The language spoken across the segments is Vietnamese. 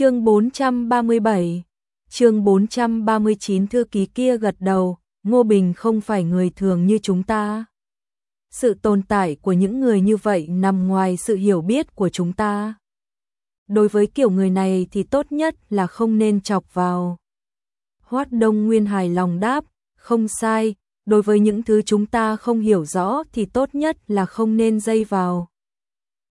Chương 437 Chương 439 thư ký kia gật đầu, Ngô Bình không phải người thường như chúng ta. Sự tồn tại của những người như vậy nằm ngoài sự hiểu biết của chúng ta. Đối với kiểu người này thì tốt nhất là không nên chọc vào. Hoát Đông Nguyên hài lòng đáp, không sai, đối với những thứ chúng ta không hiểu rõ thì tốt nhất là không nên dây vào.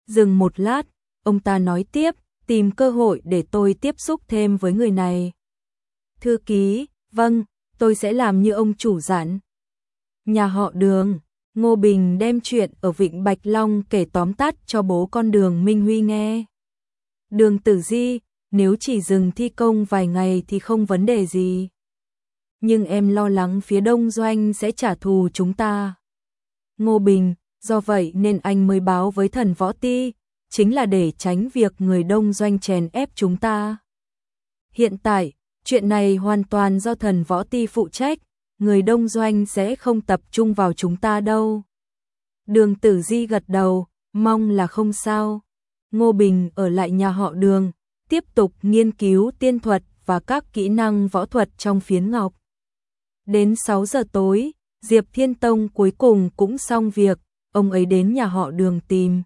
Dừng một lát, ông ta nói tiếp, tìm cơ hội để tôi tiếp xúc thêm với người này. Thư ký, vâng, tôi sẽ làm như ông chủ dặn. Nhà họ đường, Ngô Bình đem chuyện ở Vịnh Bạch Long kể tóm tắt cho bố con đường Minh Huy nghe. Đường tử di, nếu chỉ dừng thi công vài ngày thì không vấn đề gì. Nhưng em lo lắng phía đông doanh sẽ trả thù chúng ta. Ngô Bình, do vậy nên anh mới báo với thần võ ti, chính là để tránh việc người đông doanh chèn ép chúng ta. Hiện tại, chuyện này hoàn toàn do thần võ ti phụ trách, người đông doanh sẽ không tập trung vào chúng ta đâu. Đường tử di gật đầu, mong là không sao. Ngô Bình ở lại nhà họ đường, tiếp tục nghiên cứu tiên thuật và các kỹ năng võ thuật trong phiến ngọc. Đến 6 giờ tối, Diệp Thiên Tông cuối cùng cũng xong việc, ông ấy đến nhà họ đường tìm.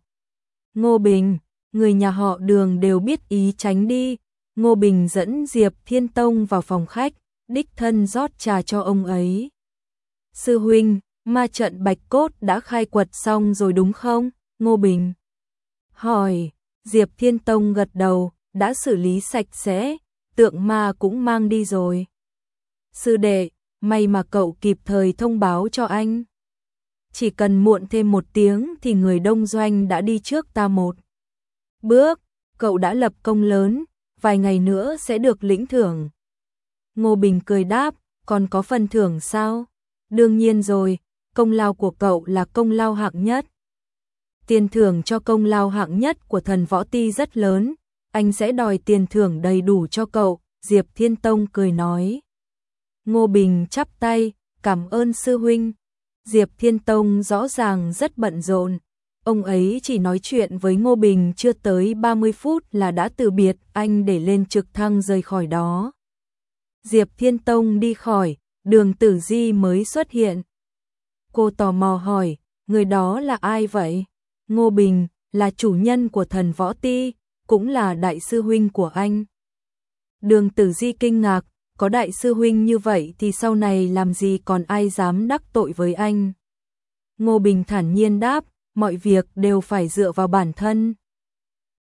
Ngô Bình, người nhà họ đường đều biết ý tránh đi, Ngô Bình dẫn Diệp Thiên Tông vào phòng khách, đích thân rót trà cho ông ấy. Sư huynh, ma trận bạch cốt đã khai quật xong rồi đúng không? Ngô Bình hỏi, Diệp Thiên Tông gật đầu, đã xử lý sạch sẽ, tượng ma cũng mang đi rồi. Sư đệ, may mà cậu kịp thời thông báo cho anh. Chỉ cần muộn thêm một tiếng thì người đông doanh đã đi trước ta một. Bước, cậu đã lập công lớn, vài ngày nữa sẽ được lĩnh thưởng. Ngô Bình cười đáp, còn có phần thưởng sao? Đương nhiên rồi, công lao của cậu là công lao hạng nhất. Tiền thưởng cho công lao hạng nhất của thần võ ti rất lớn, anh sẽ đòi tiền thưởng đầy đủ cho cậu, Diệp Thiên Tông cười nói. Ngô Bình chắp tay, cảm ơn sư huynh. Diệp Thiên Tông rõ ràng rất bận rộn. Ông ấy chỉ nói chuyện với Ngô Bình chưa tới 30 phút là đã từ biệt anh để lên trực thăng rời khỏi đó. Diệp Thiên Tông đi khỏi, đường tử di mới xuất hiện. Cô tò mò hỏi, người đó là ai vậy? Ngô Bình, là chủ nhân của thần võ ti, cũng là đại sư huynh của anh. Đường tử di kinh ngạc, có đại sư huynh như vậy thì sau này làm gì còn ai dám đắc tội với anh. Ngô Bình thản nhiên đáp, mọi việc đều phải dựa vào bản thân.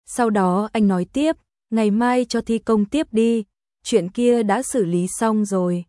Sau đó anh nói tiếp, ngày mai cho thi công tiếp đi, chuyện kia đã xử lý xong rồi.